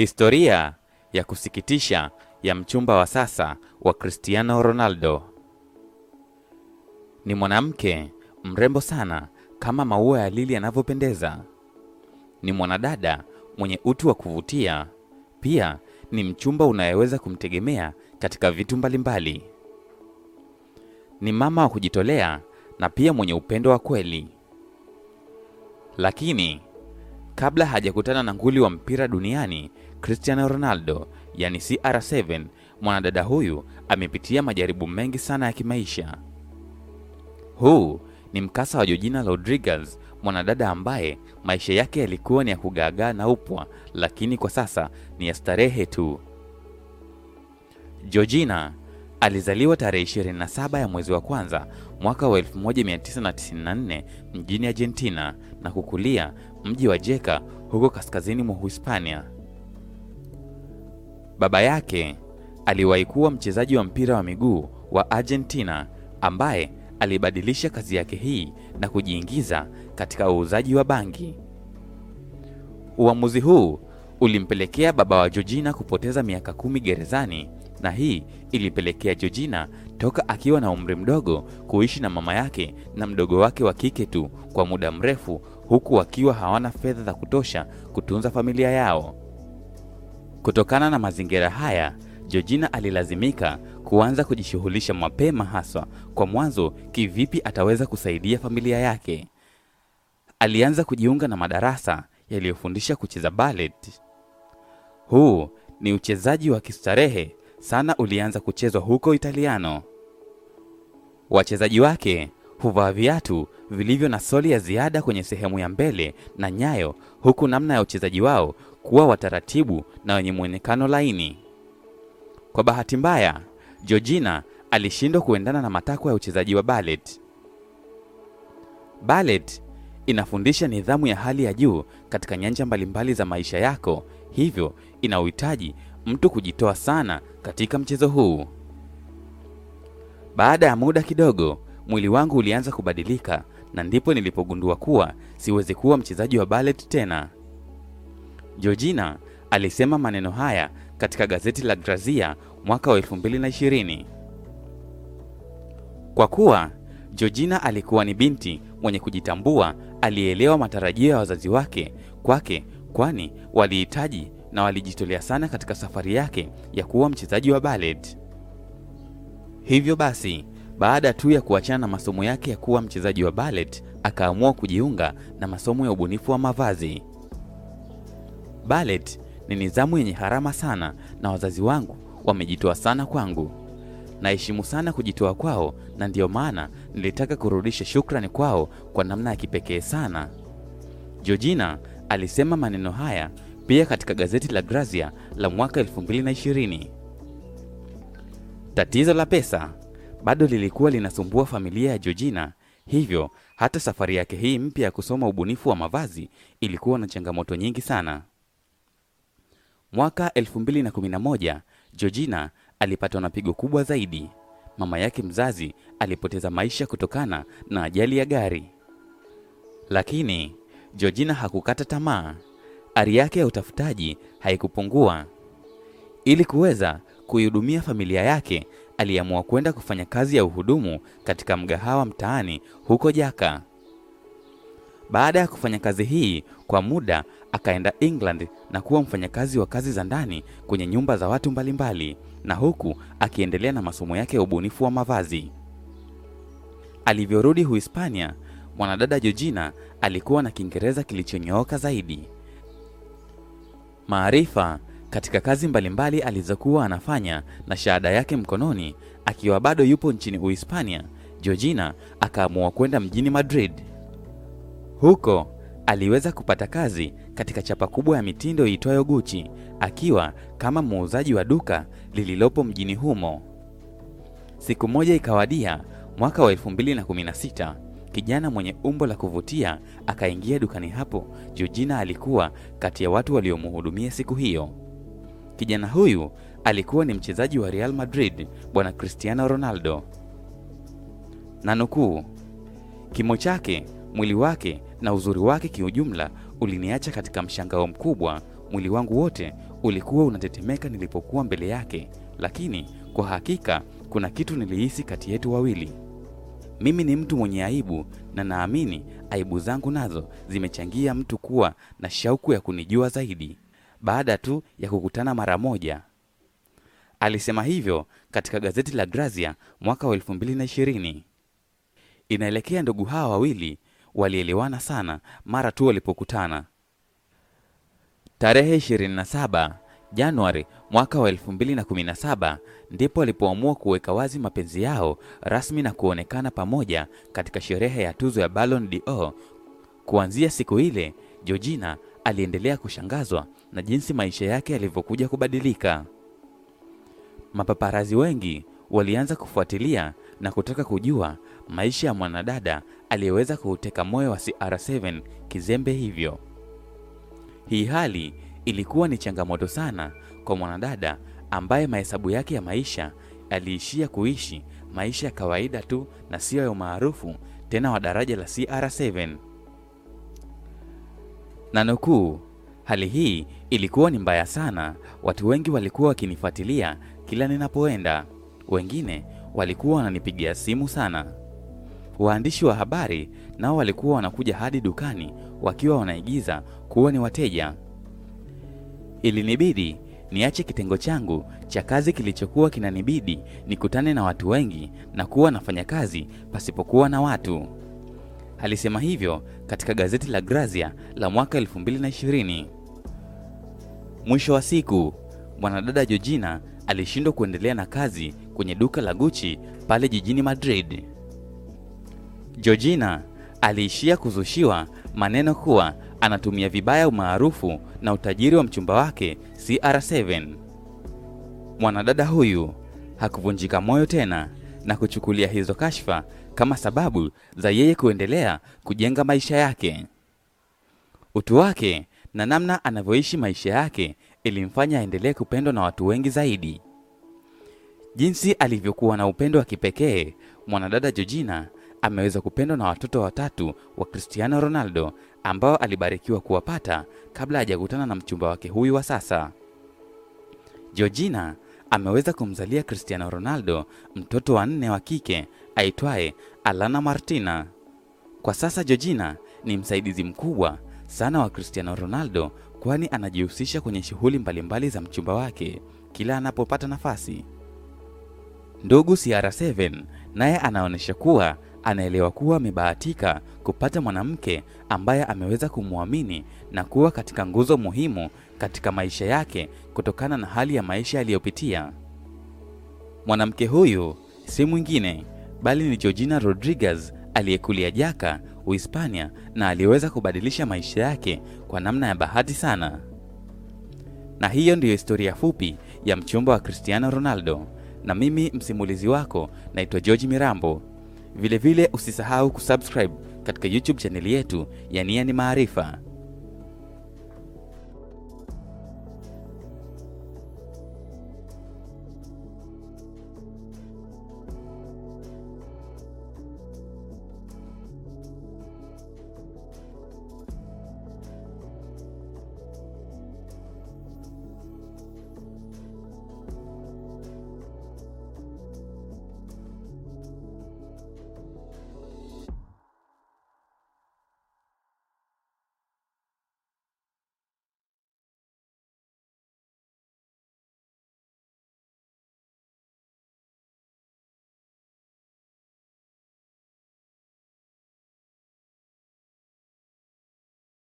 Historia ya kusikitisha ya mchumba wa sasa wa Cristiano Ronaldo. Ni mwanamke mrembo sana kama maua ya lili yanavyopendeza. Ni mwanadada mwenye utu wa kuvutia. Pia ni mchumba unayeweza kumtegemea katika vitu mbalimbali. Ni mama wa kujitolea na pia mwenye upendo wa kweli. Lakini kabla hajakutana na nguli wa mpira duniani Cristiano Ronaldo, yani CR7, mwanadada huyu amepitia majaribu mengi sana ya kimaisha. Huu ni mkasa wa Georgina Rodriguez, mwanadada ambaye maisha yake yalikuwa ni ya kugaagaa na upwa, lakini kwa sasa ni ya starehe tu. Georgina alizaliwa tarehe 27 ya mwezi wa kwanza mwaka wa 1994 mjini Argentina na kukulia mji wa Jeka huko kaskazini mwa Hispania. Baba yake aliwahi kuwa mchezaji wa mpira wa miguu wa Argentina ambaye alibadilisha kazi yake hii na kujiingiza katika uuzaji wa bangi. Uamuzi huu ulimpelekea baba wa Georgina kupoteza miaka kumi gerezani na hii ilipelekea Georgina toka akiwa na umri mdogo kuishi na mama yake na mdogo wake wa kike tu kwa muda mrefu huku wakiwa hawana fedha za kutosha kutunza familia yao. Kutokana na mazingira haya, Georgina alilazimika kuanza kujishughulisha mapema haswa kwa mwanzo kivipi ataweza kusaidia familia yake. Alianza kujiunga na madarasa yaliyofundisha kucheza ballet. Huu ni uchezaji wa kistarehe sana ulianza kuchezwa huko Italiano. Wachezaji wake huvaa viatu vilivyo na soli ya ziada kwenye sehemu ya mbele na nyayo, huku namna ya uchezaji wao kuwa wataratibu na wenye mwonekano laini. Kwa bahati mbaya, Georgina alishindwa kuendana na matakwa ya uchezaji wa ballet. Ballet inafundisha nidhamu ya hali ya juu katika nyanja mbalimbali za maisha yako, hivyo ina uhitaji mtu kujitoa sana katika mchezo huu. Baada ya muda kidogo, mwili wangu ulianza kubadilika na ndipo nilipogundua kuwa siwezi kuwa mchezaji wa ballet tena. Georgina alisema maneno haya katika gazeti la Grazia mwaka wa 2020. Kwa kuwa Georgina alikuwa ni binti mwenye kujitambua, alielewa matarajio ya wazazi wake kwake, kwani walihitaji na walijitolea sana katika safari yake ya kuwa mchezaji wa ballet. Hivyo basi, baada tu ya kuachana na masomo yake ya kuwa mchezaji wa ballet, akaamua kujiunga na masomo ya ubunifu wa mavazi. Ballet ni nidhamu yenye harama sana na wazazi wangu wamejitoa sana kwangu. Naheshimu sana kujitoa kwao na ndiyo maana nilitaka kurudisha shukrani kwao kwa namna ya kipekee sana. Georgina alisema maneno haya pia katika gazeti la Grazia la mwaka 2020. Tatizo la pesa bado lilikuwa linasumbua familia ya Georgina, hivyo hata safari yake hii mpya ya kusoma ubunifu wa mavazi ilikuwa na changamoto nyingi sana. Mwaka 2011 Georgina alipatwa na pigo kubwa zaidi. Mama yake mzazi alipoteza maisha kutokana na ajali ya gari, lakini Georgina hakukata tamaa. Ari yake ya utafutaji haikupungua. Ili kuweza kuihudumia familia yake, aliamua kwenda kufanya kazi ya uhudumu katika mgahawa mtaani huko Jaka. Baada ya kufanya kazi hii kwa muda, akaenda England na kuwa mfanyakazi wa kazi za ndani kwenye nyumba za watu mbalimbali, na huku akiendelea na masomo yake ya ubunifu wa mavazi. Alivyorudi Uhispania, mwanadada Georgina alikuwa na Kiingereza kilichonyooka zaidi. Maarifa katika kazi mbalimbali alizokuwa anafanya na shahada yake mkononi, akiwa bado yupo nchini Uhispania, Georgina akaamua kwenda mjini Madrid. Huko aliweza kupata kazi katika chapa kubwa ya mitindo iitwayo Gucci, akiwa kama muuzaji wa duka lililopo mjini humo. Siku moja ikawadia, mwaka wa 2016, kijana mwenye umbo la kuvutia akaingia dukani hapo. Georgina alikuwa kati ya watu waliomhudumia siku hiyo. Kijana huyu alikuwa ni mchezaji wa Real Madrid, bwana Cristiano Ronaldo. Na nukuu, kimo chake, mwili wake na uzuri wake kiujumla uliniacha katika mshangao mkubwa. mwili wangu wote ulikuwa unatetemeka nilipokuwa mbele yake, lakini kwa hakika kuna kitu nilihisi kati yetu wawili. Mimi ni mtu mwenye aibu na naamini aibu zangu nazo zimechangia mtu kuwa na shauku ya kunijua zaidi baada tu ya kukutana mara moja. Alisema hivyo katika gazeti la Grazia mwaka wa 2020. Inaelekea ndugu hawa wawili walielewana sana mara tu walipokutana. Tarehe 27 Januari mwaka wa 2017 ndipo walipoamua kuweka wazi mapenzi yao rasmi na kuonekana pamoja katika sherehe ya tuzo ya Ballon d'Or. Kuanzia siku ile, Georgina aliendelea kushangazwa na jinsi maisha yake yalivyokuja kubadilika. Mapaparazi wengi walianza kufuatilia na kutaka kujua maisha ya mwanadada aliyeweza kuuteka moyo wa CR7 kizembe hivyo. Hii hali ilikuwa ni changamoto sana kwa mwanadada ambaye mahesabu yake ya maisha aliishia kuishi maisha ya kawaida tu na siyo ya umaarufu tena wa daraja la CR7. Na nukuu, hali hii ilikuwa ni mbaya sana. Watu wengi walikuwa wakinifuatilia kila ninapoenda, wengine walikuwa wananipigia simu sana. Waandishi wa habari nao walikuwa wanakuja hadi dukani wakiwa wanaigiza kuwa ni wateja. Ilinibidi niache kitengo changu cha kazi kilichokuwa kinanibidi nikutane na watu wengi na kuwa nafanya kazi pasipokuwa na watu. Alisema hivyo katika gazeti la Grazia la mwaka 2020. Mwisho wa siku, mwanadada Georgina alishindwa kuendelea na kazi kwenye duka la Gucci pale jijini Madrid. Georgina aliishia kuzushiwa maneno kuwa anatumia vibaya umaarufu na utajiri wa mchumba wake CR7. Mwanadada huyu hakuvunjika moyo tena na kuchukulia hizo kashfa kama sababu za yeye kuendelea kujenga maisha yake. Utu wake na namna anavyoishi maisha yake ilimfanya aendelee kupendwa na watu wengi zaidi. Jinsi alivyokuwa na upendo wa kipekee, mwanadada Georgina ameweza kupendwa na watoto watatu wa Cristiano Ronaldo ambao alibarikiwa kuwapata kabla hajakutana na mchumba wake huyu wa sasa. Georgina ameweza kumzalia Cristiano Ronaldo mtoto wa nne wa kike aitwaye Alana Martina. Kwa sasa Georgina ni msaidizi mkubwa sana wa Cristiano Ronaldo kwani anajihusisha kwenye shughuli mbalimbali za mchumba wake kila anapopata nafasi. Ndugu CR7 naye anaonyesha kuwa anaelewa kuwa amebahatika kupata mwanamke ambaye ameweza kumwamini na kuwa katika nguzo muhimu katika maisha yake kutokana na hali ya maisha aliyopitia. Mwanamke huyu si mwingine bali ni Georgina Rodriguez aliyekulia Jaka, Uhispania na aliyeweza kubadilisha maisha yake kwa namna ya bahati sana. Na hiyo ndiyo historia fupi ya mchumba wa Cristiano Ronaldo, na mimi msimulizi wako naitwa George Mirambo. Vilevile usisahau kusubscribe katika YouTube chaneli yetu ya Niani Maarifa.